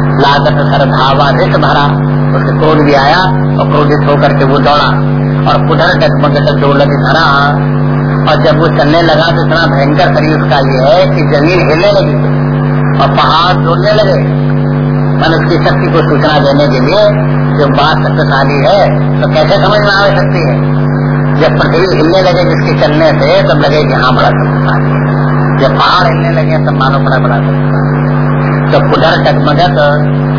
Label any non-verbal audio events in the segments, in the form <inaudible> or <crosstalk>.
लागत सर धावा रिस भरा। उसके क्रोध भी आया और क्रोधित होकर के वो दौड़ा। और उधर डगमग डोलत धरा। और जब वो चलने लगा तो इतना भयंकर शरीर उसका ये है कि ज़मीन हिलने लगी। और पहाड़ तोड़ने लगे। मन उसकी शक्ति को सूचना देने के लिए जो बात शक्तिशाली है तो कैसे समझ में आ सकती है? जब पृथ्वी हिलने लगे जिसके चलने से, तब लगे कि हाँ बड़ा शक्तिशाली जब पहाड़ हिलने लगे, तब मानो बड़ा बड़ा शक्तिशाली तो पुधर टगमगत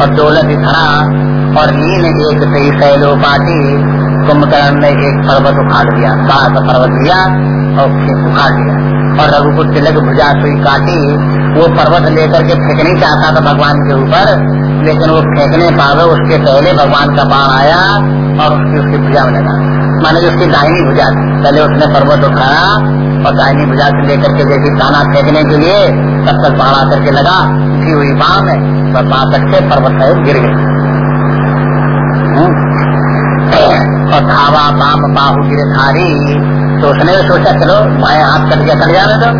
और दौलत धरा और नीन एक सही सैलो पाटी कुंभकर्ण ने एक पर्वत उखाड़ दिया, बाहर का पर्वत लिया और उखाड़ दिया। और रघुपुर तिलक भुजा सुई काटी, वो पर्वत लेकर के फेंकने चाहता था भगवान के ऊपर। लेकिन वो फेंकने पावे उसके पहले भगवान का बाण आया और उसकी उसकी भुजा में लगा। माने जो उसकी दाहिनी भुजा थी। पहले उसने पर्वत उठाया और दाहिनी भुजा से लेकर के जैसी दाना फेंकने के लिए तब तक बाढ़ आकर के लगा। उठी हुई बाण में और बाण तक से पर्वत है गिर गई और धावा, बाम, बाहु गिरधारी तो उसने सोचा, चलो, बाएँ हाथ कट गया कट जाने दो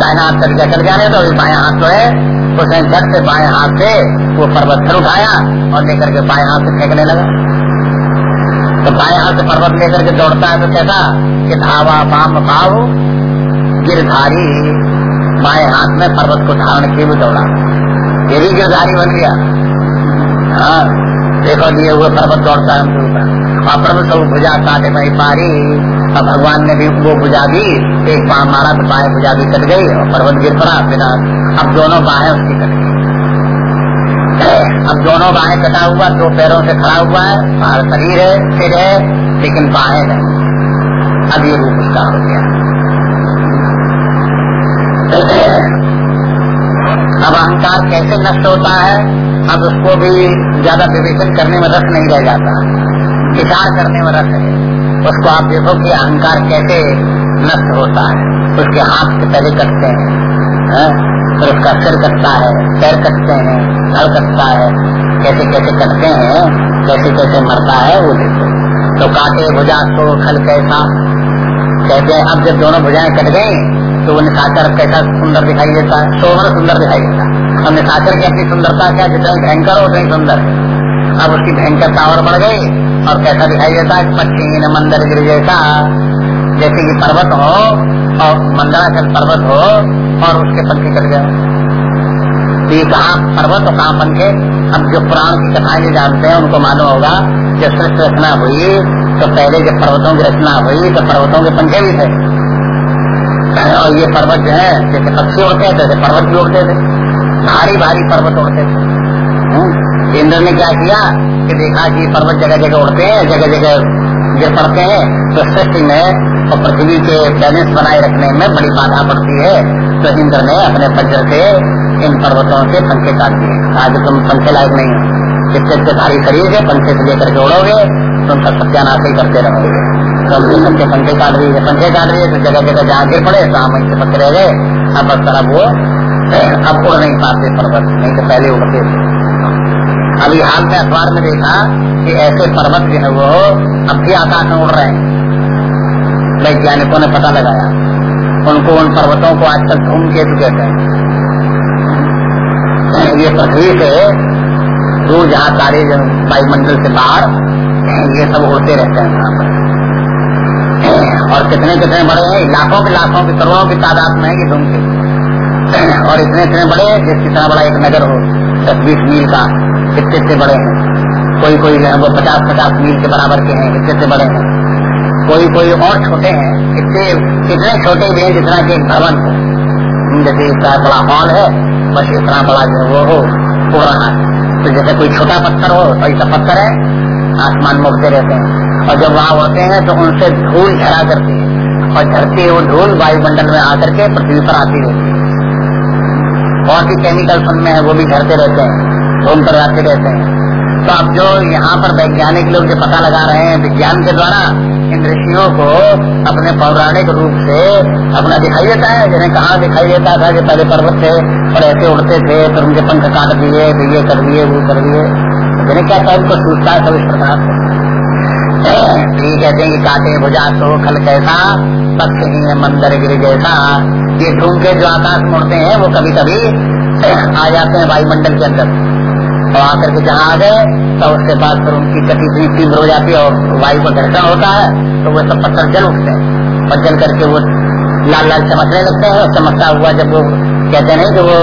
दाएँ हाथ कट गया कट जाने दो बाएँ हाथ तो है। उसने झट से बाएँ हाथ से वो पर्वत फिर उठाया और लेकर के बाएँ हाथ से फेंकने लगा। तो बाएँ हाथ से पर्वत लेकर के दौड़ता है तो कैसा कि धावा बाम बाहु गिरधारी, बाएँ हाथ में पर्वत को धारण किए हुए दौड़ा। ये भी गिरधारी बन गया। हाँ देखो, लिए हुए पर्वत दौड़ता है और प्रभु सब भुजा काटे मई पारी और भगवान ने भी वो बुझा दी, एक बाह मारा तो बाएँ भुजा दी, कट गई और पर्वत गिर पड़ा बिना अब दोनों बाहें उसकी कट गई। अब दोनों बाहें कटा हुआ, दो पैरों से खड़ा हुआ है, बाहर शरीर है, सिर है, लेकिन बाहें नहीं। अब ये रूप उसका हो गया। अब अहंकार कैसे नष्ट होता है, अब उसको भी ज़्यादा विवेचन करने में रस नहीं रह जाता। विचार करने में रस है उसको आप देखो कि अहंकार कैसे नष्ट होता है। उसके हाथ से पहले कटते हैं फिर उसका सिर कटता है, पैर कटते हैं घर कटता है। कैसे कैसे कटते हैं, कैसे कैसे मरता है वो देखो। तो काटे भुजा तो खल कैसा। कहते हैं, अब जब दोनों भुजाएँ कट गई तो वो निशाचर कैसा सुंदर दिखाई देता है। सोमर सुंदर दिखाई देता है। और निशाचर की अपनी सुंदरता क्या, जितना भयंकर हो उतनी सुंदर अब उसकी भयंकरता और बढ़ गई। और कैसा दिखाई देता है? न मंदिर गिर जैसा। जैसे कि पर्वत हो और मंदराचल पर्वत हो और उसके पंखे कट गए। तो ये कहा पर्वत और कहा पंखे? अब जो पुराण की कथाएँ जानते हैं, उनको मालूम होगा। जब सृष्टि रचना हुई तो पहले जब पर्वतों की रचना हुई तो पर्वतों के पंखे भी थे। और ये पर्वत जो है, जैसे पक्षी उड़ते थे जैसे पर्वत भी उड़ते थे। भारी भारी पर्वत उड़ते थे। इंद्र ने क्या किया कि देखा कि पर्वत जगह जगह उड़ते हैं, जगह जगह गिर पड़ते हैं। तो सृष्टि में और पृथ्वी के बैलेंस बनाए रखने में बड़ी बाधा पड़ती है। तो इंद्र ने अपने वज्र से इन पर्वतों से पंखे काट दिए। आज तुम पंखे लायक नहीं हो। जितने से भारी शरीर है पंखे से लेकर के उड़ोगे, तुम सब सत्यानाश ही करते रहोगे। तो सबके पंखे काट दिए। पंखे काट दिए तो जगह जगह जहाँ गिर पड़े तो हम पत्ते रह गए। अब तरह वो, अब उड़ नहीं पाते पर्वत, नहीं तो पहले उड़ते थे। अभी हाल में अखबार में देखा कि ऐसे पर्वत जो है वो अब भी आकाश में उड़ रहे हैं। वैज्ञानिकों ने पता लगाया। उनको उन पर्वतों को आजकल धूम केतु कहते हैं ये पृथ्वी से दूर जहाँ तारे वायुमंडल से बाहर, ये सब उड़ते रहते हैं वहाँ पर। और कितने कितने बड़े हैं, लाखों के लाखों के करोड़ों की तादाद में है ये धूम के। और इतने इतने बड़े जिस इतना बड़ा एक नगर हो दस बीस मील का। इतने इतने बड़े हैं? कोई कोई जो है, वो पचास पचास मील के बराबर के हैं इतने इतने बड़े हैं? कोई कोई और छोटे हैं इतने इतने छोटे भी हैं जितना कि एक भवन हो। जैसे इतना बड़ा हॉल है, बस इतना बड़ा जो वो हो उड़ रहा है। तो जैसे कोई छोटा पत्थर हो तो ऐसा पत्थर है, आसमान में उड़ते रहते हैं। और जब वहाँ उड़ते हैं तो उनसे धूल झरा करती है। और झरती वो धूल, वायुमंडल में आकर के पृथ्वी पर आती रहती है। और भी केमिकल्स उनमें है, वो भी झरते रहते हैं। धूम पर आते रहते हैं। तो अब जो यहाँ पर वैज्ञानिक लोग जो पता लगा रहे हैं, विज्ञान के द्वारा, इन ऋषियों को अपने पौराणिक रूप से अपना दिखाई देता है, जिन्हें कहा दिखाई देता था कि पहले पर्वत थे, और ऐसे उड़ते थे, फिर उनके पंख काट दिए ये कर दिए वो कर दिए जिन्हें क्या था उनको सूचता है सब इस प्रकार से। ये कहते हैं कि काटे भुजा तो खल कैसा, पक्ष ही मंदिर गिर जैसा। ये धूम के जो आकाश में उड़ते हैं, वो कभी कभी आ जाते हैं वायुमंडल के अंदर। और आकर के जहाँ आ गए तो उसके बाद फिर उनकी गति भी तीव्र हो जाती है और वायु का घर्षण होता है तो वो सब पत्थर जल उठते हैं। और जल करके वो लाल लाल चमकने लगते हैं और चमकता हुआ जब वो कहते नहीं कि वो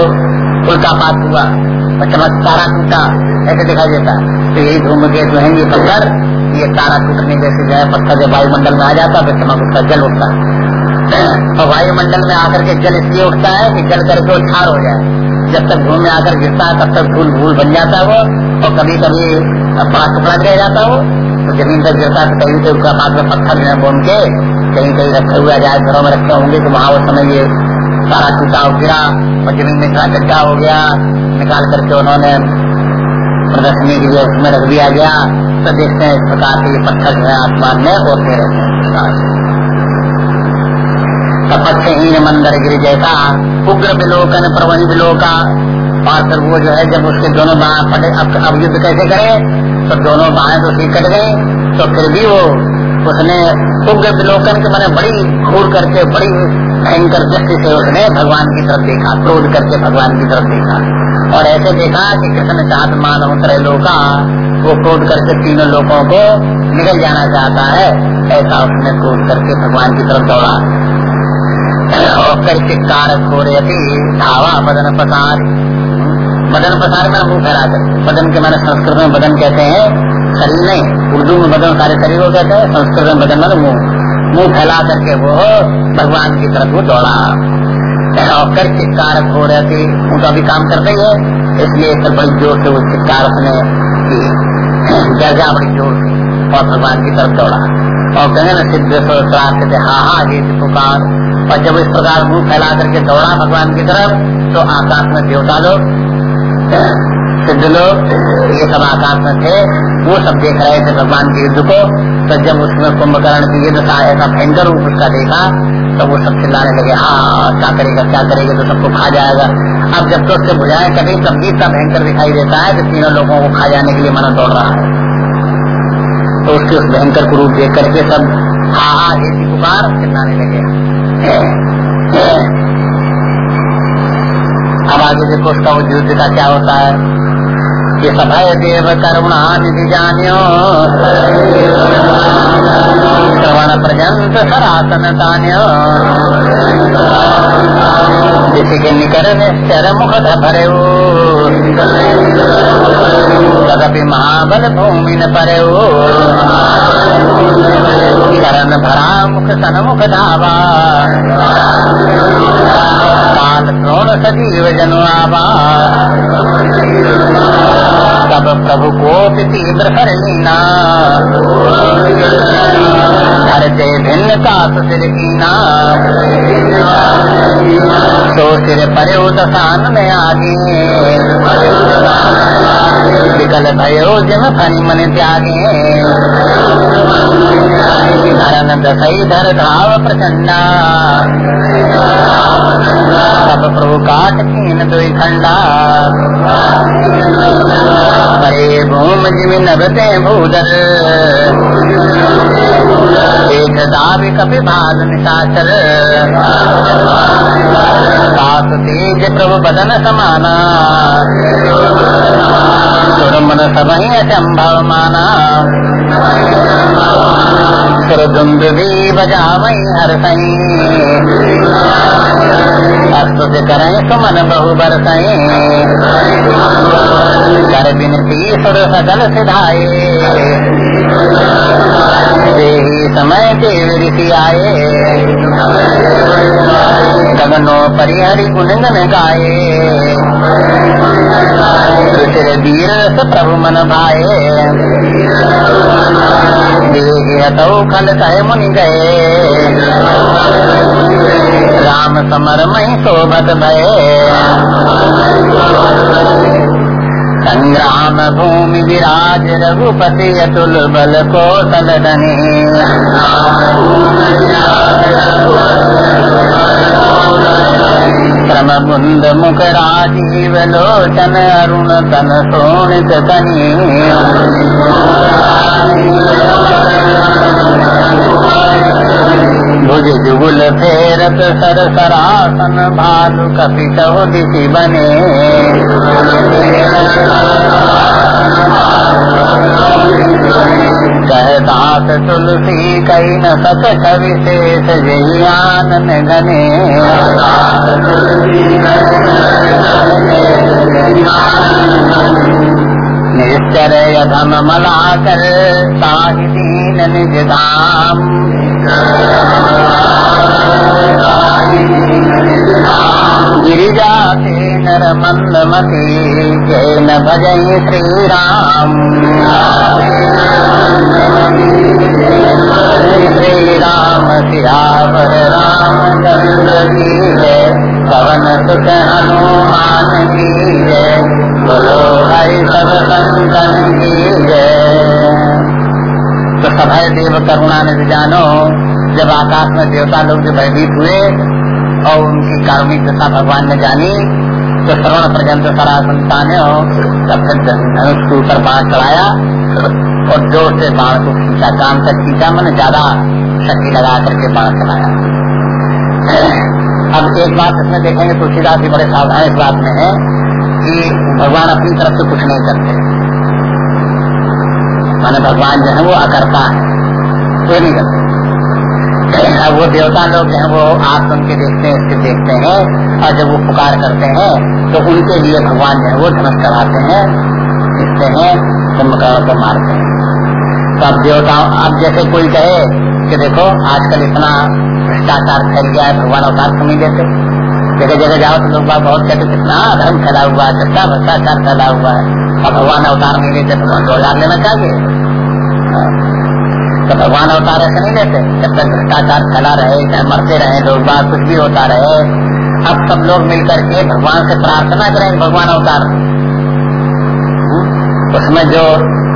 उल्कापात हुआ और चमक तारा टूटा, ऐसे दिखाई देता है। तो यही धूम के जो है ये पत्थर, ये तारा टूटने जैसे जो है, पत्थर जब वायुमंडल में आ जाता है तो चमक उसका जल उठता है। <clears throat> और वायुमंडल में आकर के जल इसलिए उठता है कि जल करके उछार हो जाए। जब तक भूमि में आकर गिरता है, तब तक धूल भूल बन जाता है वो, और कभी कभी बड़ा टुकड़ा रह जाता हो तो ज़मीन पर गिरता है तो कहीं से उसका बाद में पत्थर जो है बोन के, कहीं कहीं रखे हुए जाए घरों में रखे होंगे तो वहाँ उस समय ये सारा टूटा, गिरा, और ज़मीन में इतना गड्ढा हो गया, निकाल करके उन्होंने प्रदर्शनी के लिए उसमें रख दिया गया। तो देखते हैं इस प्रकार के पत्थर जो है आसमान में होते रहते हैं। तपस्हीन मंदिर गिर जैसा उग्र विलोकन प्रवण विलोका। और फिर वो जो है जब उसके दोनों बाहें फटे अब, अब युद्ध कैसे करे? तो दोनों बाहें तो ठीक कट गई तो फिर भी वो उसने उग्र विलोकन के मैंने बड़ी घूर करके बड़ी भयंकर दृष्टि से उसने भगवान की तरफ़ देखा क्रोध करके भगवान की तरफ़ देखा। और ऐसे देखा कि कृष्ण चाहत मानव त्रैलो का वो क्रोध करके तीनों लोगों को निकल जाना चाहता है ऐसा उसने क्रोध करके भगवान की तरफ़ दौड़ा। और हो चित्कार खोरती धावा बदन पसार। बदन पसार में मुँह फैला कर बदन के मैंने संस्कृत में बदन कहते हैं शरीर नहीं उर्दू में बदन सारे शरीर को कहते हैं, संस्कृत में बदन मतलब मुँह। मुँह फैला करके वो भगवान की तरफ़ वो दौड़ा। और कर चित्कार हो रहे थे उनका भी काम करते ही है। इसलिए बड़ी ज़ोर से वो चित्कार की। गर्जा बड़ी ज़ोर से और भगवान की तरफ़ दौड़ा। और गगन सिद्ध थे हा हा ये पुकार। और जब इस प्रकार मुँह फैला करके दौड़ा भगवान की तरफ़ तो आकाश में देवता लोग सिद्ध लोग, ये सब आकाश में थे, वो सब देख रहे थे भगवान के युद्ध को। तो जब उसमें कुंभकर्ण की युद्ध था ऐसा भयंकर रूप उसका देखा तो वो सब चिल्लाने लगे हाँ क्या करेगा क्या करेगा तो सबको खा जाएगा। अब जब तो उससे बुझाए कभी तब भी इतना भयंकर दिखाई देता है कि तीनों लोगों को खा जाने के लिए मना दौड़ रहा है। तो उसके उस भयंकर को रूप देख करके सब, हा हा पुकार चिल्लाने लगे। अब आगे देखो उसका वो युद्ध का क्या होता है? ये सभय देव करुणा निधि जान्यो श्रवण पर्यंत सरासन तान्यो किसी के निकर चर मुख भरे तदपि महाबल भूमि न परे तीव्र कर लीना। धरते भिन्न का सिर कीना। तो सिर परे दसान में आगे। विकल भयो जिम फनी मन त्यागे। धरन दसई धर धाव प्रचंडा। तब प्रभु काट कीन दुई खंडा परे भूम जिमि नभते भूदल एक दावि कपि भाल निशाचर। सात तेज प्रभु बदन समाना सुर मन सबही असंभव माना सुर धुंद भी बजावई हर सही अस्तु करें सुमन बहु बरसई कर बिनती सुर सदल सिधाए समय के ऋषि आए गगनो परिहरि गुणगन गाये सिर वीर प्रभु मन भाए खल कहे मुनि गए राम समर मही शोभत भये संग्राम भूमि विराज रघुपति अतुल बल को तलधनी श्रम बुंद मुख राजीव लोचन अरुण तन सोनित तनी सर सरासन भानु कपि चौदिसी बने। कहतात तुलसी कई न सत विशेष जही आनंद घने निश्चर अधम मला साहि दीन निज धाम गिरिजा से नर मंदमती जय न भजय श्री राम श्री राम सियावर रामचंद्र की जय पवन सुख हनुमान की जय बोलो भाई सब संतन की जय तो सभय देव करुणा ने जानो। जब आकाश में देवता लोग जो भयभीत हुए और उनकी कारुणिक दशा भगवान ने जानी तो श्रवण पर्यंत सरा संतान हो तब फिर धनुष के ऊपर बाढ़ चढ़ाया और ज़ोर से बाढ़ को खींचा, काम तक खींचा, मैंने ज़्यादा शक्ति लगा करके बाढ़ चलाया अब एक बात इसमें देखेंगे तुलसीदास जी बड़े सावधान इस बात में है कि भगवान अपनी तरफ़ से कुछ नहीं करते। माने भगवान जो है वो अकर्ता है, कोई नहीं करते। अब वो देवता लोग हैं, वो आप उनके देखते हैं, इसके देखते हैं, और जब वो पुकार करते हैं तो उनके लिए भगवान जो है वो धनुष चढ़ाते हैं, दिखते हैं, कुंभकर्ण को मारते हैं। तो अब देवताओं अब जैसे कोई कहे कि देखो, आजकल इतना भ्रष्टाचार फैल गया है, भगवान अवतार क्यों नहीं देते। जगह जगह जाओ तो लोग बहुत कहते कितना धर्म फैला हुआ है, कितना भ्रष्टाचार फैला हुआ है। और भगवान अवतार नहीं लेते तो रोज़गार लेना चाहिए। तो भगवान अवतार ऐसे नहीं लेते। जब तक भ्रष्टाचार फैला रहे, चाहे मरते रहे, लोग बात कुछ भी होता रहे, अब सब लोग मिलकर के भगवान से प्रार्थना करें भगवान अवतार। उसमें जो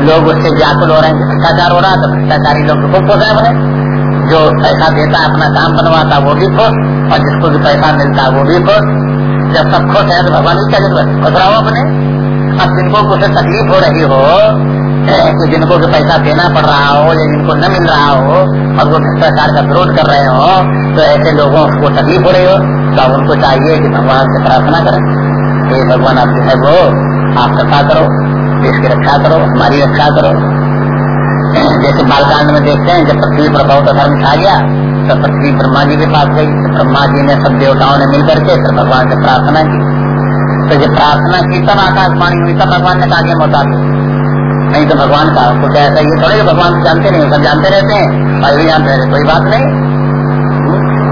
लोग उससे व्याकुल हो रहे हैं भ्रष्टाचार हो रहा है तो भ्रष्टाचारी लोग तो खुश है। अपने जो पैसा देता है अपना काम बनवाता, वो भी खुश, और जिसको भी पैसा मिलता, वो भी खुश। जब सब खुश है तो भगवान की क्या ज़रूरत खुश रहो अपने। अब जिनको कुछ तकलीफ़ हो रही हो कि जिनको के पैसा देना पड़ रहा हो या जिनको न मिल रहा हो और वो भ्रष्टाचार का विरोध कर रहे हो तो ऐसे लोगों को तकलीफ़ हो रही हो तो अब उनको चाहिए कि भगवान से प्रार्थना करें कि भगवान आप जो है वो आप रक्षा करो देश की रक्षा करो हमारी रक्षा करो जैसे बालकांड में देखते हैं जब पृथ्वी पर बहुत धर्म छा गया तो पृथ्वी ब्रह्मा जी के पास गई तो ब्रह्मा जी ने सब देवताओं ने मिलकर के फिर भगवान से प्रार्थना की तो जब प्रार्थना की तब आकाशवाणी हुई, तब भगवान ने कहा बता दी। नहीं तो भगवान का कुछ ऐसा ये थोड़े भगवान जानते नहीं, सब जानते रहते हैं। और भी जानते रहते कोई बात नहीं।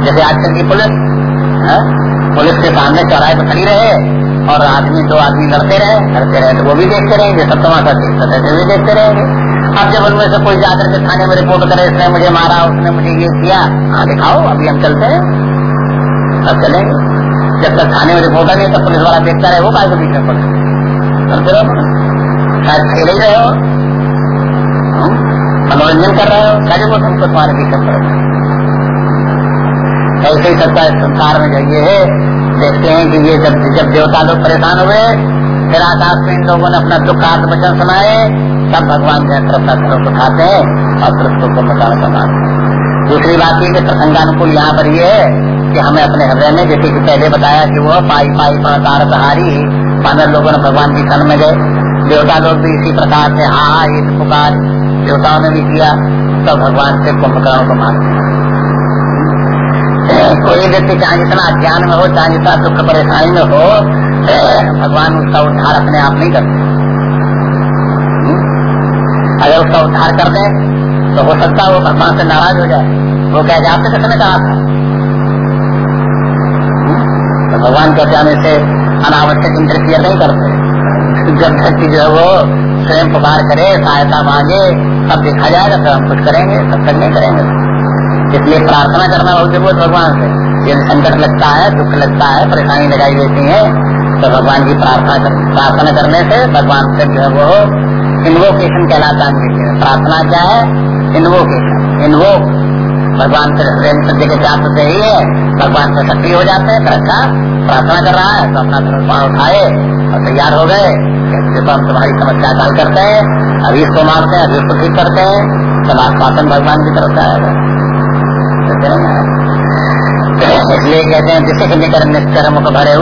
जैसे आजकल की पुलिस, है? पुलिस के सामने चौराहे पर खड़ी रहे और आदमी, दो आदमी लड़ते रहे लड़ते रहे तो वो भी देखते रहेंगे, सब तमाशा देखते रहते भी देखते रहेंगे। अब जब उनमें से कोई जाकर के थाने में रिपोर्ट करे, इसने मुझे मारा, उसने मुझे ये किया हाँ दिखाओ, अभी हम चलते हैं। अब चलेंगे। जब तक थाने में रिपोर्ट नहीं तब पुलिस वाला देखता रहे, वो काय बीच में पड़े चलते रहो। शायद खेल ही रहे हो। मनोरंजन कर रहे हो। क्या वो तुमको तुम्हारे बीच में पड़े ऐसे ही सबका संसार में जाइए है, देखते हैं कि ये जब जब देवता लोग परेशान हुए, फिर आकाश में इन लोगों ने अपना दुख आत्म वचन सुनाए, तब भगवान जो अपना धर्म उठाते हैं और फिर को मकान कमाते हैं। दूसरी बात ये प्रसंगानुकूल यहाँ पर ये है कि हमें अपने हृदय में, जैसे कि पहले बताया कि वो पाई पाई प्रणकार सहारी मानव लोगों ने भगवान की शरण में गए। देवता लोग भी इसी प्रकार से हाँ हाँ ये पुकार। देवताओं ने भी किया तो भगवान से कुंभकर्ण को मार कोई व्यक्ति चाहे जितना अज्ञान में हो, चाहे जितना दुख परेशानी में हो, भगवान उसका उद्धार अपने आप नहीं करते। अगर उसका उद्धार कर दे तो हो सकता है वो भगवान से नाराज़ हो जाए। वो कह जाए आपने किसने कहा था? तो भगवान कहते हमें से अनावश्यक इंटरफियर नहीं करते। जब जो है वो स्वयं पुकार करे सहायता मांगे तब देखा जाएगा तो हम कुछ करेंगे तब तक नहीं करेंगे। इसलिए प्रार्थना करना बहुत ज़रूरत भगवान से। यदि संकट लगता है दुख लगता है परेशानी लगाई देती है तो भगवान की प्रार्थना कर, प्रार्थना करने से भगवान से जो है वो इन्वोकेशन कहलाता है प्रार्थना क्या है? इन्वोकेशन। इन्वोक। भगवान से प्रेम सत्य के चाप से ही है भगवान से सक्रिय हो जाते हैं फिर अच्छा। प्रार्थना कर रहा है तो अपना धनुष्बाण उठाए और तैयार हो गए। देखो हम तुम्हारी समस्या हल करते हैं। अभी इसको मारते हैं, अभी उसको ठीक करते हैं। सब आश्वासन भगवान की तरफ़ से आएगा इसलिए कहते हैं, जिसे निकर निष्कर मुख भरे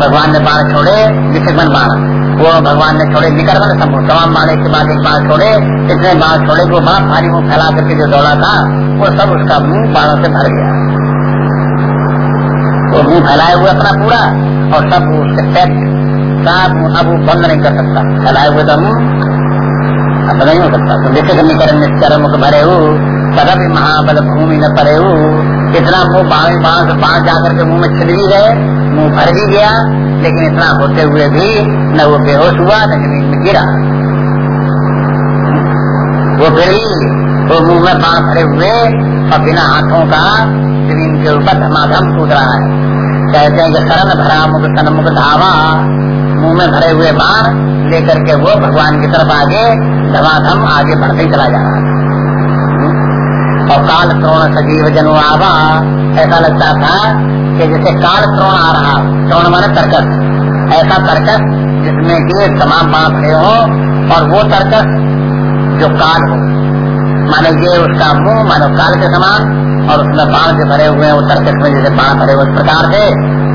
भगवान ने बाण छोड़े, जिसे मन बाण वो भगवान ने छोड़े निकर मैंने सब तमाम मारने के बाद एक बार छोड़े, इतने बाढ़ छोड़े, वो बड़ा भारी मुँह फैला करके जो दौड़ा था, वो सब उसका मुँह बाढ़ों से भर गया। वो मुँह फैलाए हुए अपना पूरा, और सब उसके पेट सब अब वो बंद नहीं कर सकता। फैलाए हुए तो मुँह। अब नहीं हो सकता। तो जैसे निकरण निश्चर मुख भरे हो तदा भी महाबल भूमि न परे हो। इतना मुँह बाढ़ बाढ़ बाढ़ जाकर के मुँह में छिल भी गए, मुँह भर भी गया, लेकिन इतना होते हुए भी न वो बेहोश हुआ, न ज़मीन में गिरा। वो फिर वो मुँह में बाढ़ भरे हुए और बिना हाथों का के ऊपर धमाधम कूद रहा है कहते हैं कि शरण भरा मुख सन्मुख धावा, मुँह में भरे हुए बाढ़ लेकर के वो भगवान की तरफ़ आगे, धमाधम आगे बढ़ते चला जा रहा है। और काल श्रोण सजीव जनु आवा, ऐसा लगता था कि जैसे काल श्रोण आ रहा श्रोण माने तर्कस। ऐसा तर्कस जिसमें कि तमाम बाण खड़े हो और वो तर्कस जो काल हो। माने ये उसका मुँह, मानो काल के समान और उसमें बाण जो भरे हुए हैं, वो तर्कस में जैसे बाण भरे हुए प्रकार से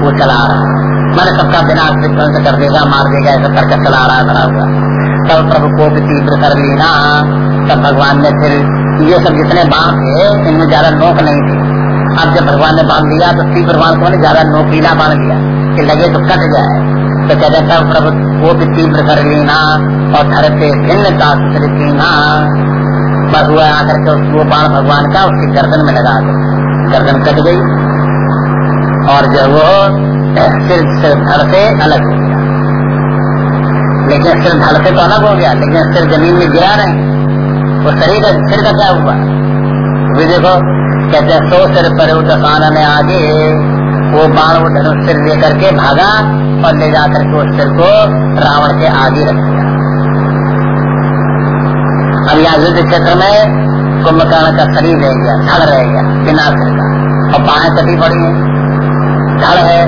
वो चला रहा है। मैंने सबका विनाश विध्वंस कर देगा मार देगा ऐसा तर्कस चला रहा है, भरा हुआ तब प्रभु को भी तीव्र कर लेना। तब भगवान ने फिर ये सब जितने बाण थे, इनमें ज़्यादा नोक नहीं थी। अब जब भगवान ने बाँध दिया तो शिव भगवान को ज़्यादा नोकीला बाँध दिया कि लगे तो कट जाए। तो कहते तब प्रभु वो भी तीव्र कर लेना, और धरते भिन्न का हुआ आकर के वो बाण भगवान का उसकी गर्दन में लगा दो गर्दन कट गई। और जब वो सिर सिर धड़ से अलग हो गया। लेकिन सिर धड़ से तो अलग हो गया, लेकिन सिर ज़मीन में गिरा नहीं वो शरीर का सिर का क्या हुआ? वे देखो, कहते सो सिर पर उठाना ने आगे। वो बाण वो धनुष सिर लेकर के भागा और ले जाकर के उस सिर को रावण के आगे रख। यहाँ युद्ध क्षेत्र में कुंभकर्ण का शरीर रह गया, धड़ रह गया, बिना सिर का। और बाहें कटी पड़ी है। धड़ है,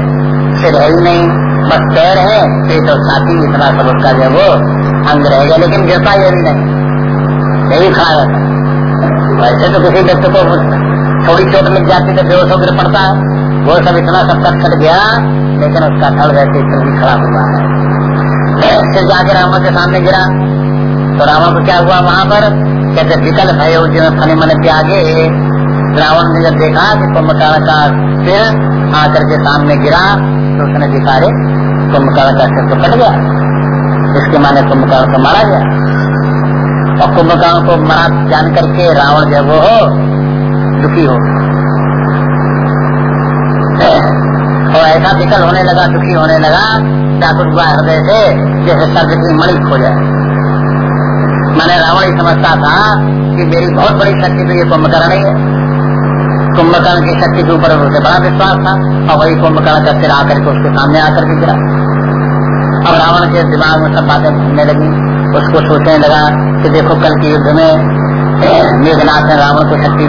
सिर है ही नहीं, बस पैर है पेट और छाती इतना सब उसका जो वो अंग रह गया, लेकिन गिरता ये भी नहीं। यही खड़ा रहता वैसे तो किसी व्यक्ति को थोड़ी चोट लग जाती तो बेहोश होकर पड़ता है। वो सब इतना सब कट कट गया, लेकिन उसका धड़ वैसे फिर भी खड़ा हुआ है। फिर जाके रावण के सामने गिरा। तो रावण को क्या हुआ वहाँ पर? कहते, विकल भय जिन्हें फने मन त्यागे। रावण ने जब देखा कि कुंभकर्ण का सिर आकर के सामने गिरा तो उसने दिखारे कुंभकर्ण का सिर तो कट गया। इसके माने कुंभकर्ण को मारा गया। और कुंभकर्ण को मरा जान करके रावण जब वो हो दुखी हो और ऐसा विकल होने लगा, दुखी होने लगा हुआ हृदय से, जैसे सर्द की मणि खो जाए। मैंने रावण ही समझता था कि मेरी बहुत बड़ी शक्ति तो ये कुंभकर्ण ही है। कुंभकर्ण की शक्ति के ऊपर उसे बड़ा विश्वास था और वही कुंभकर्ण का सिर आकर के उसके सामने आकर के गिरा। अब रावण के दिमाग में सब बातें घूमने लगी। उसको सोचने लगा कि देखो कल के युद्ध में मेघनाथ ने रावण को शक्ति,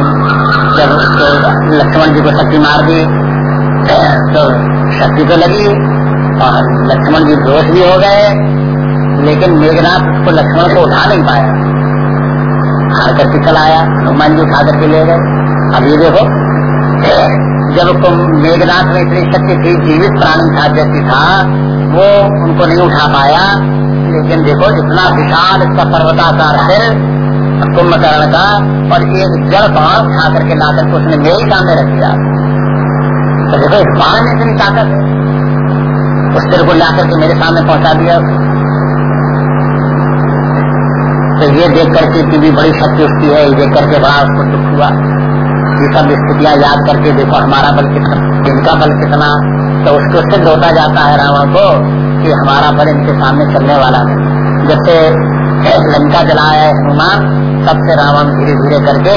जब उसको लक्ष्मण जी को शक्ति मार दी तो शक्ति तो लगी और लक्ष्मण जी दोष भी हो गए। लेकिन मेघनाथ उसको लक्ष्मण को उठा नहीं पाया। हार करके चला आया, हनुमान जी उठा करके ले गए। अब ये देखो, जब तुम मेघनाथ में इतनी शक्ति थी, जीवित प्राणी था जैसी था, वो उनको नहीं उठा पाया। लेकिन देखो, इतना विशाल इसका पर्वताकार है कुंभकर्ण का और एक जल बाण उठा करके ला करके उसने मेरे सामने रख दिया। तो देखो, इस बाण में इतनी ताकत उस सिर को ला करके मेरे सामने पहुँचा दिया। तो ये देख करके की भी बड़ी शक्ति उसकी है, ये देख करके बड़ा उसको दुख हुआ। ये सब स्थितियाँ याद करके देखो, हमारा बल कितना, इनका बल कितना तो उसको सिद्ध होता जाता है रावण को कि हमारा बल इनके सामने चलने वाला है। जब से लंका जलाया है हनुमान, तब से रावण धीरे धीरे करके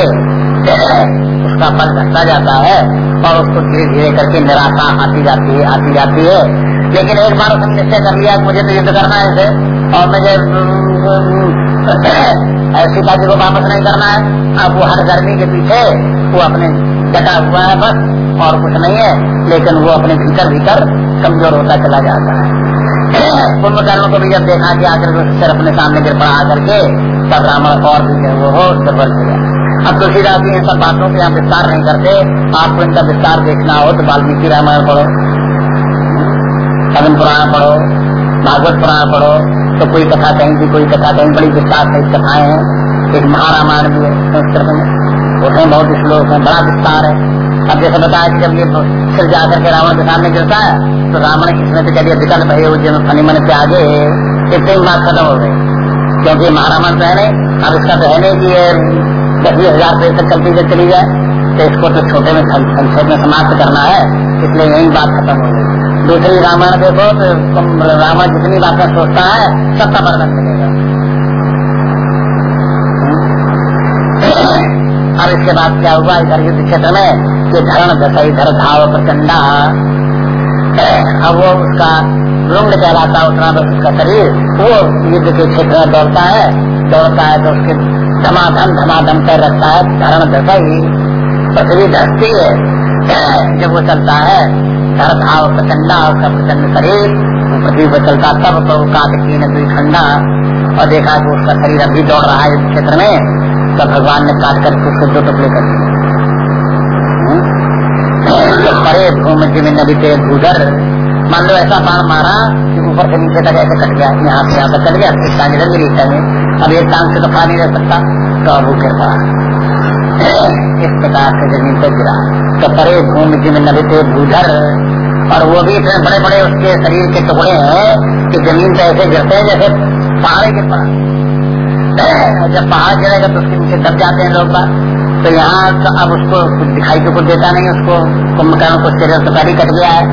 उसका बल घटता जाता है और उसको धीरे धीरे करके निराशा आती जाती है, आती जाती है। लेकिन एक बार उसने निश्चय कर लिया मुझे तो युद्ध करना है इसे, और मुझे सीता जी को वापस नहीं करना है। अब वो हर गर्मी के पीछे वो अपने डटा हुआ है बस, और कुछ नहीं है, लेकिन वो अपने भीतर भीतर कमज़ोर होता चला जाता है। <coughs> कुंभकर्ण को भी जब देखा कि आकर सिर अपने सामने गिर पड़ा आकर के, तब रावण और भी वो हो, दुर्बल हो गया। अब तुलसीदास जी इन सब बातों के यहाँ विस्तार नहीं करते, आपको इनका विस्तार देखना हो तो वाल्मीकि रामायण पढ़ो पवन पुराण पढ़ो, भागवत पुराण पढ़ो तो कोई कथा कहीं की कोई कथा कहीं, बड़ी विस्तार से कथाएँ हैं। एक महारामायण भी है, संस्कृत में। उसमें बहुत श्लोक है, बड़ा विस्तार है। अब जैसे बताया कि जब ये फिर जाकर के रावण के सामने गिरता है तो रावण इसमें तो कहते विकल्प भय उज्जैन फनी मन के आगे इतनी बात खत्म हो गई। क्योंकि महारामण तो है नहीं, अब इसका तो है नहीं कि ये दस बीस हज़ार रुपये तक चलती चली जाए तो इसको तो छोटे में संक्षेप में समाप्त करना है, इसलिए यही बात खत्म हो गई। दूसरी रामायण देखो तो रावण जितनी बातें सोचता है सबका वर्णन मिलेगा। और इसके बाद क्या हुआ? इधर युद्ध क्षेत्र में कि धरण दशा इधर धाव प्रचंडा अब वो उसका लुंड कहलाता है, उतना बस उसका शरीर। वो युद्ध के क्षेत्र में दौड़ता है दौड़ता है तो उसके धमाधम धमाधम कर रखता है, धरण दशा ही पृथ्वी धरती है, जब वो चलता है धर भाव प्रचंडा उसका प्रचंड शरीर पृथ्वी पर चलता तब तो काट और देखा कि उसका शरीर अभी दौड़ रहा है इस क्षेत्र में तब भगवान ने काट कर उसको दो टुकड़े कर दिए। तो परे भूमि जिमी नदी के भूधर मान लो ऐसा बाण मारा कि ऊपर से नीचे तक ऐसे कट गया, यहाँ से यहाँ तक कट गया एक टांग इधर मिली टांगे अब एक टांग से तो खा नहीं रह सकता तो अब वो गिर पड़ा इस प्रकार से ज़मीन पर गिरा। तो परे भूमि जिम नभिते भूधर और वो भी इतने बड़े बड़े उसके शरीर के टुकड़े हैं कि ज़मीन पे ऐसे गिरते हैं जैसे पहाड़े के पास। <coughs> जब पहाड़ गिरेगा तो उसके नीचे दब जाते हैं लोग तो यहाँ तो अब उसको दिखाई तो कुछ देता नहीं, उसको कुंभकर्ण को तो पहले कट गया है।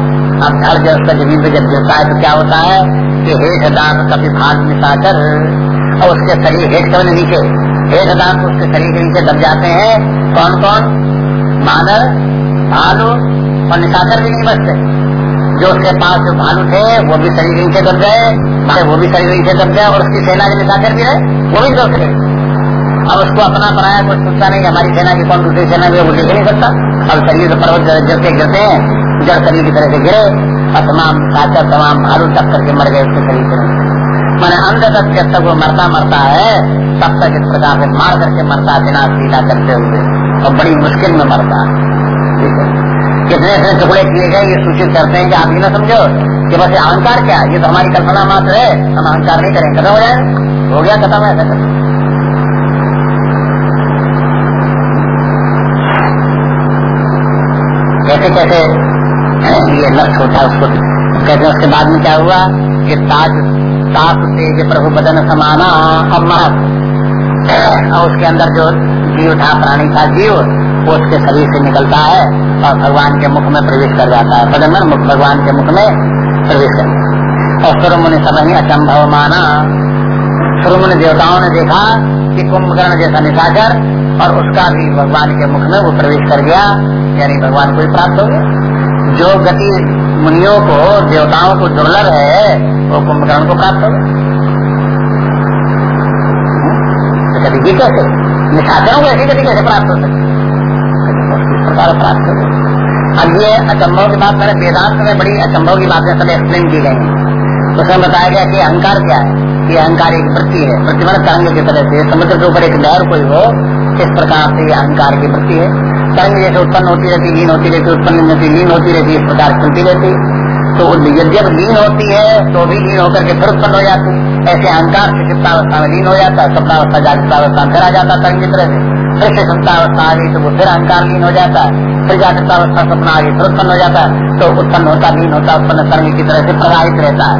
अब धर जब उसका ज़मीन पे जब गिरता है तो क्या होता है कि हेठ दांत कभी भाग मिसाकर और उसके शरीर हेठ कभी नीचे। हेठ दांत उसके शरीर के नीचे दब जाते हैं। कौन कौन बानर भालू और निशाकर भी नहीं बचते। जो उसके पास जो भालू थे, वो भी शरीर नीचे दब गए वो भी शरीर नीचे दब गया और उसकी सेना के निशाकर भी है, वो भी दब गए अब उसको अपना बनाया कुछ सोचता नहीं हमारी सेना की कौन दूसरी सेना भी वो देख नहीं सकता अब शरीर तो पर्वत गिरते गिरते हैं, जड़ शरीर की तरह से गिरे, और तमाम साकर तमाम भालू टप करके मर गए उसके शरीर से मैंने अंत तक जब तक वो मरता मरता है, तब तक इस प्रकार से मार करके मरता बिना पीला करते हुए। और बड़ी मुश्किल में मरता है। कितने ऐसे टुकड़े किए गए, ये सूचित करते हैं कि आप ये ना समझो कि बस अहंकार क्या ये तो हमारी कल्पना मात्र है। हम अहंकार नहीं करें खत्म हो जाए। हो गया खत्म है। ऐसा कैसे कैसे? ये लक्ष्य होता है उसको। कहते उसके बाद में क्या हुआ? कि ताज, ताप तेज प्रभु बदन समाना अब और उसके अंदर जो जीव था, प्राणी था, जीव। वो उसके शरीर से निकलता है और भगवान के मुख में प्रवेश कर जाता है। बदन मुख भगवान के मुख में प्रवेश कर और सुरमुनि समय अचंभव माना सुरमुनि देवताओं ने देखा कि कुंभकर्ण जैसा निशाकर और उसका भी भगवान के मुख में वो प्रवेश कर गया। यानी भगवान को ही प्राप्त हो गया। जो गति मुनियों को, देवताओं को दुर्लभ है, वो कुंभकर्ण को प्राप्त हो गया। गति तो कैसे? निशाचरों को ऐसी गति कैसे प्राप्त हो सकती संसार प्राप्त हो अब ये अचंभव की बात मैंने वेदांत में बड़ी अचंभव की बातें सब एक्सप्लेन की गई उसमें बताया गया कि अहंकार क्या है? कि अहंकार एक वृत्ति है। प्रतिबंध तरंग की तरह से। समुद्र के ऊपर एक लहर कोई हो, इस प्रकार से अहंकार की वृत्ति है। तरंग जैसे उत्पन्न होती रहती, लीन होती रहती, उत्पन्न होती लीन होती रहती, इस प्रकार चलती रहती। तो जब लीन होती है तो भी लीन होकर के फिर उत्पन्न हो जाती। ऐसे अहंकार से चित्तावस्था में लीन हो जाता है सप्तावस्था जागृतावस्था में फिर आ जाता तरंग की तरह से। फिर से सत्तावस्था आ गई तो वो फिर अहंकार लीन हो जाता है, फिर जागृतावस्था सपना आ गई फिर उत्पन्न हो जाता है तो उत्पन्न होता, लीन होता, उत्पन्न तरंग की तरह से प्रवाहित रहता है।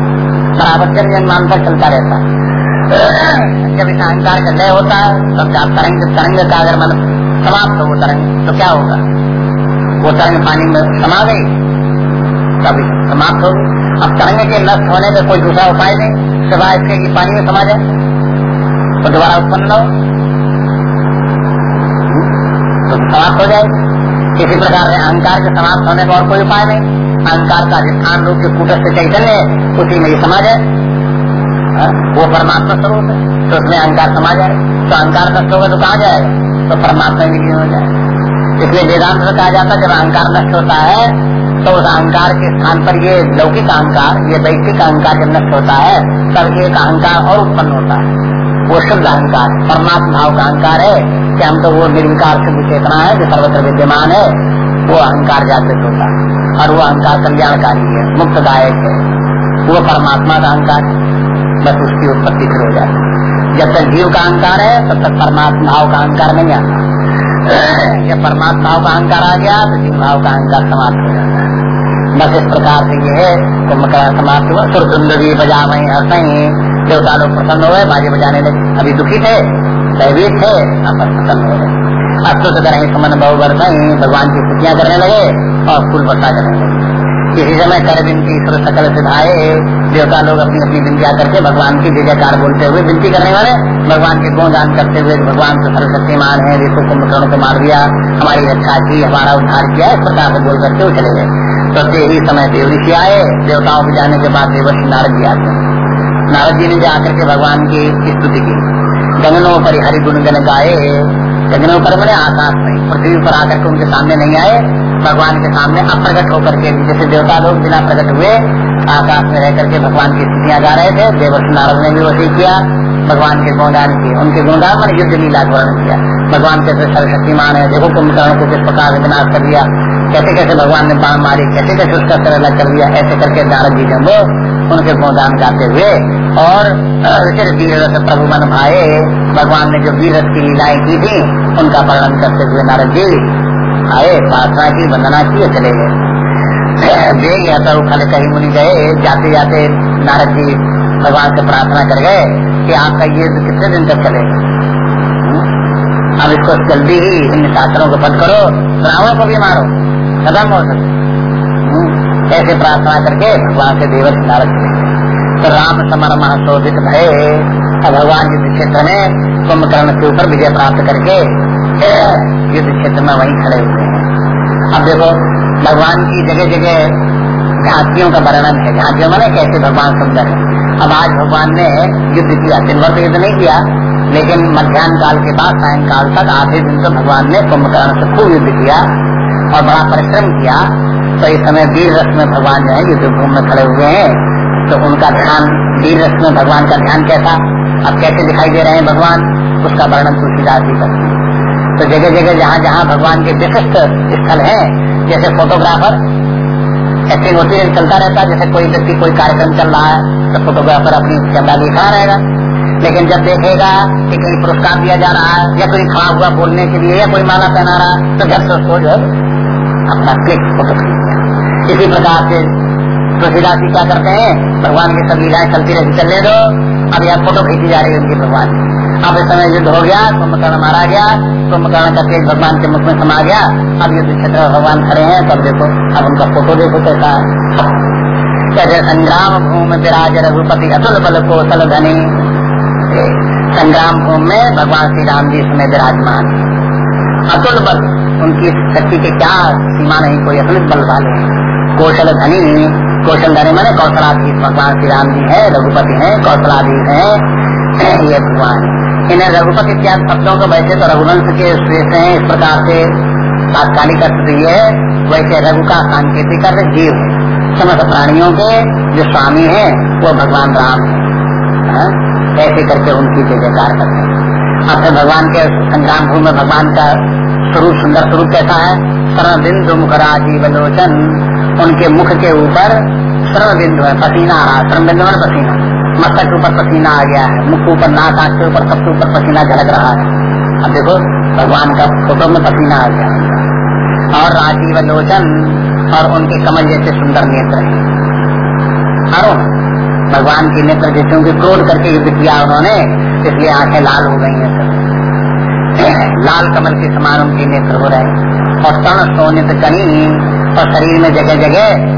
बराबर जन मानकर चलता रहता है। जब इस अहंकार का लय होता है, तब जब तरंग तरंग का अगर मन समाप्त हो, वो तरंग तो क्या होगा? वो तरंग पानी में समा गई। तब समाप्त होगी। अब तरंग के नष्ट होने का कोई दूसरा उपाय नहीं, सिवाय इसके पानी में समा जाए। तो दोबारा उत्पन्न न हो समाप्त हो जाए इसी प्रकार से अहंकार के समाप्त होने का और कोई उपाय नहीं। अहंकार का अधिष्ठान रूप जो कूटस्थ चैतन्य है, उसी में ही। समा जाए? वो परमात्मा स्वरूप है तो उसमें अहंकार समा जाए तो अहंकार नष्ट होगा तो कहाँ जाए तो परमात्मा में हो जाए इसलिए वेदांत में कहा जाता है, जब अहंकार नष्ट होता है तो उस अहंकार के स्थान पर ये लौकिक अहंकार, ये वैश्विक अहंकार जब नष्ट होता है, तब एक अहंकार और उत्पन्न होता है। वो शुद्ध अहंकार, परमात्मा भाव का अहंकार है कि हम तो वो निर्विकार शुद्ध चेतना है जो सर्वत्र विद्यमान है, वो अहंकार जागृत होता है। और वो अहंकार कल्याणकारी है, मुक्तदायक है। वो परमात्मा का अहंकार बस उसकी उत्पत्ति शुरू हो जाती जब तक जीव का अहंकार है, तब तक परमात्मा भाव का अहंकार नहीं आता। जब परमात्मा भाव का अहंकार आ गया तो जीव भाव का अहंकार समाप्त हो जाता है। बस इस प्रकार से ये है कुंभकर्ण समाप्त हुआ। सुर सुंदरी बजा वही हंसई देवता लोग प्रसन्न हुए, बाजे बजाने लगे। अभी दुखी थे दैवीत थे, अब प्रसन्न हो गए। अस्तुत करें सुमन बहु वर्षई भगवान की स्तुतियाँ करने लगे और फूल वर्षा करने लगे। इसी समय कर विनती सुर सकल सिधाए देवता लोग अपनी अपनी विंध्या करके भगवान की जय जयकार बोलते हुए विनती करने वाले, भगवान के गुणगान करते हुए भगवान से सर्वशक्तिमान है, देखो कुंभकर्ण को मार दिया, हमारी रक्षा की, हमारा उद्धार किया, इस प्रकार से बोल करके वो चले गए। तो ही समय देव ऋषि आए। देवताओं के जाने के बाद देवर्षि नारद जी आते नारद जी ने जाकर के भगवान की स्तुति की। गगनों पर हरि गुण गन गाये गगनों पर मैंने आकाश में। पृथ्वी पर आकर के उनके सामने नहीं आए। भगवान के सामने अप्रगट होकर के जैसे देवता लोग बिना प्रकट हुए आकाश में रह करके भगवान की स्थितियाँ गा रहे थे। देवर्ष नारद ने भी वही किया। भगवान के गुणगान किए उनके गुणगान मैंने युद्ध लीला का वर्णन किया। भगवान कैसे सर्वशक्तिमान है, देखो कुंभकर्ण को किस प्रकार विनाश कर दिया। कैसे कैसे भगवान ने बाण मारी, कैसे कैसे उसका सरला कर दिया, ऐसे करके नारद जी जब उनके गुणगान गाते हुए और फिर वीर प्रभु मन भाए। भगवान ने जो वीर की लीलाएँ की थी, उनका वर्णन करते हुए नारद जी आए, प्रार्थना की, वंदना की चले गए। <clears throat> कहीं मुनि गए। जाते जाते नारद जी भगवान से प्रार्थना कर गए कि आपका ये कितने दिन तक चलेगा? हम्म? अब इसको जल्दी ही इन शास्त्रों को पद करो, रावण को भी मारो, खत्म हो सकते हम्म? ऐसे प्रार्थना करके भगवान से देवर चले तो राम समर महाशोभित भय भगवान युद्ध क्षेत्र में कुंभकर्ण के ऊपर विजय प्राप्त करके <clears throat> युद्ध क्षेत्र में वहीं खड़े हुए हैं। अब देखो, भगवान की जगह जगह झांकियों का वर्णन है। झांकियों मैंने कैसे भगवान सुंदर है? अब आज भगवान ने युद्ध किया दिन भर तो युद्ध नहीं किया, लेकिन मध्यान्ह काल के बाद, सायंकाल तक, आधे दिन तो भगवान ने कुंभकर्ण से खूब युद्ध किया और बड़ा परिश्रम किया। तो इस समय वीर रस में भगवान जो है युद्ध भूमि में खड़े हुए हैं। तो उनका ध्यान, वीर रस में भगवान का ध्यान कैसा? अब कैसे दिखाई दे रहे हैं भगवान? उसका वर्णन तुलसीदास जी करते तो जगह जगह जहाँ जहाँ भगवान के विशिष्ट स्थल है, जैसे फोटोग्राफर एक्टिंग होती है, चलता रहता है, जैसे कोई व्यक्ति कोई कार्यक्रम चल रहा है तो फोटोग्राफर अपनी कैमरा दिखा रहेगा। लेकिन जब देखेगा कि कहीं पुरस्कार दिया जा रहा है, या कोई खड़ा हुआ बोलने के लिए, या कोई माला पहना रहा है तो घर से उसको जो अपना क्लिक फ़ोटो खींच इसी प्रकार से तुलसीदास क्या करते हैं, भगवान की सब लीलाएँ चलती रहती, चलने दो, अब यहाँ फ़ोटो खींची जा रही है उनकी भगवान की। अब इस समय युद्ध हो गया, कुंभकर्ण मारा गया, कुंभकर्ण का तेज भगवान के मुख में समा गया। अब युद्ध क्षेत्र भगवान खड़े हैं तब देखो, अब उनका फ़ोटो देखो कैसा। संग्राम भूमि विराज रघुपति अतुल बल कौशल धनी। संग्राम भूमि में भगवान श्री राम जी इसमें विराजमान। अतुल बल, उनकी शक्ति के क्या सीमा नहीं, कोई अतुलित बल वाले। कौशल धनी कौशल धनी मैंने कौशलाधीश भगवान श्री राम जी है, रघुपति है, कौशलाधीश है, ये भगवान। इन्हें रघुपति इत्यादि शब्दों को वैसे तो रघुवंश के श्रेष्ठ हैं, इस प्रकार से तात्कालिक अर्थ तो ये है, वैसे रघु का सांकेतिक अर्थ जीव, समस्त प्राणियों के जो स्वामी है, वो भगवान राम है? ऐसे करके उनकी जय जयकार करते हैं। अब भगवान के संग्राम भूमि में भगवान का स्वरूप, सुंदर स्वरूप कैसा है? शरण बिंदु मुखरा जीवलोचन उनके मुख के ऊपर शरण बिंदु है, पसीना शरण बिंदु पसीना। मस्तक के ऊपर पसीना आ गया है, मुख के ऊपर नाक, आँख के ऊपर सबके ऊपर पसीना झलक रहा है। अब देखो, भगवान का फ़ोटो में पसीना आ गया। और राजीव लोचन और उनके कमल जैसे सुंदर नेत्र है। अरुण भगवान के नेत्र जैसे उनके क्रोध करके युद्ध किया उन्होंने, इसलिए आँखें लाल हो गई हैं <clears throat> लाल कमल के समान उनके नेत्र हो रहे और तण सोनित कनी, और शरीर में जगह जगह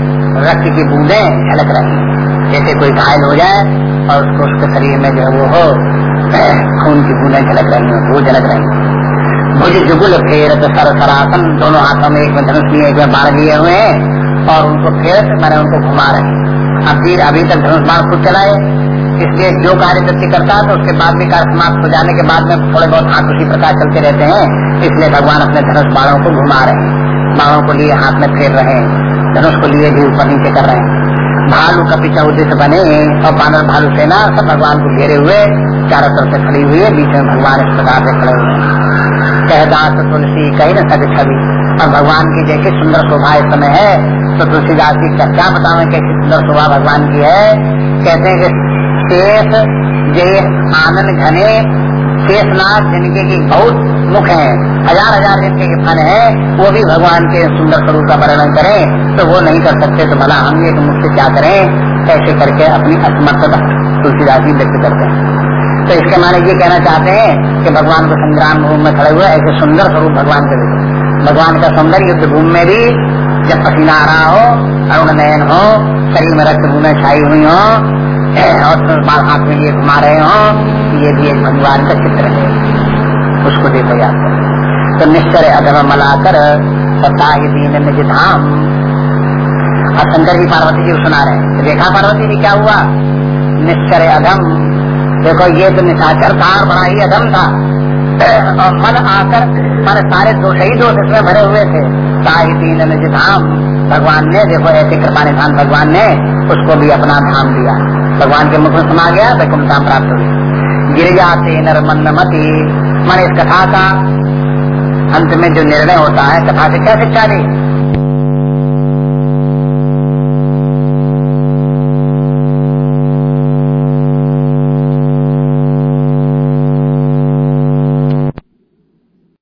रक्त की बूंदे झलक रही जैसे कोई घायल हो जाए और उसको उसके शरीर में जो है वो हो, <clears throat> खून की बूंदें झलक रही हो, वो झलक रही भुज जुगुल फेरत सर सरासन दोनों हाथों में एक में धनुष लिए, एक में बाढ़ लिए हुए हैं और उनको फेरत मैंने उनको घुमा रहे फिर अभी तक धनुष बाढ़ खुद चलाए, इसलिए जो कार्य व्यक्ति करता है तो उसके बाद भी कार्य समाप्त हो जाने के बाद में थोड़े बहुत हाथ उसी प्रकार चलते रहते हैं, इसलिए भगवान अपने धनुष बाणों को घुमा रहे हैं। बाणों को लिए हाथ में फेर रहे हैं, धनुष को लिए भी ऊपर नीचे कर रहे हैं। भालू का पीछा उद्देश्य बने, और बानर भालू सेना सब भगवान को घेरे हुए, चारों तरफ़ से खड़ी हुई है, बीच में भगवान इस प्रकार से खड़े हुए कहदास तुलसी, कही न सक छवि। और भगवान की जैसी सुंदर शोभा इस समय है तो तुलसीदास जी क्या क्या बतावे कैसी सुंदर शोभा भगवान की है? कहते हैं कि शेष जे आनंद, घने शेषनाथ जिनके की बहुत मुख है। हज़ार हज़ार जिनके फन है, वो भी भगवान के सुंदर स्वरूप का वर्णन करें तो वो नहीं कर सकते तो भला हम एक मुख से क्या करें? ऐसे करके अपनी असमर्थता तुलसीदास जी व्यक्त करते हैं। तो इसके माने ये कहना चाहते हैं कि भगवान को संग्राम भूमि में खड़े हुए ऐसे सुंदर स्वरूप भगवान के भगवान का सौंदर्य युद्ध भूमि में भी, जब पसीना आ रहा हो, अरुण नयन हो, शरीर में रक्त भूमि छाई हुई हो, और बाल हाथ में ये घुमा रहे हो, ये भी एक भगवान का चित्र है। उसको देखो याद तो निश्चर अधम मलाकर सत्ता ही दीन निज धाम। और शंकर जी पार्वती जी सुना रहे हैं। देखा पार्वती जी क्या हुआ? निश्चर अधम देखो, ये तो निशाचर था बड़ा ही अधम था। और मन आकर, मन सारे दोष ही दोष इसमें भरे हुए थे। ताही दीन निज धाम। भगवान ने, देखो, ऐसे कृपा निधान भगवान ने, उसको भी अपना धाम दिया। भगवान के मुख में समा गया वैकुंठा प्राप्त हुई। गिर जाते नर मंदमती। मन इस कथा का अंत में जो निर्णय होता है कथा से क्या शिक्षा दी